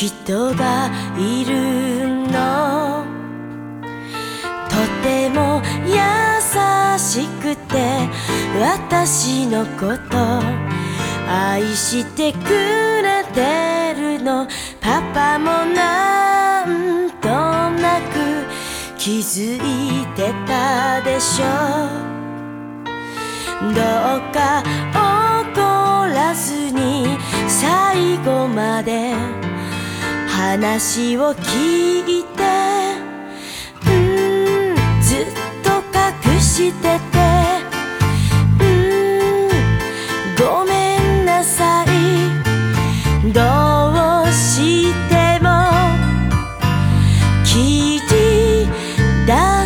人がいるの。とても優しくて私のこと愛してくれてるの。パパもなんとなく気づいてたでしょ。どうか怒らずに最後まで話を聞いてうんずっと隠しててうんごめんなさい。どうしても聞き出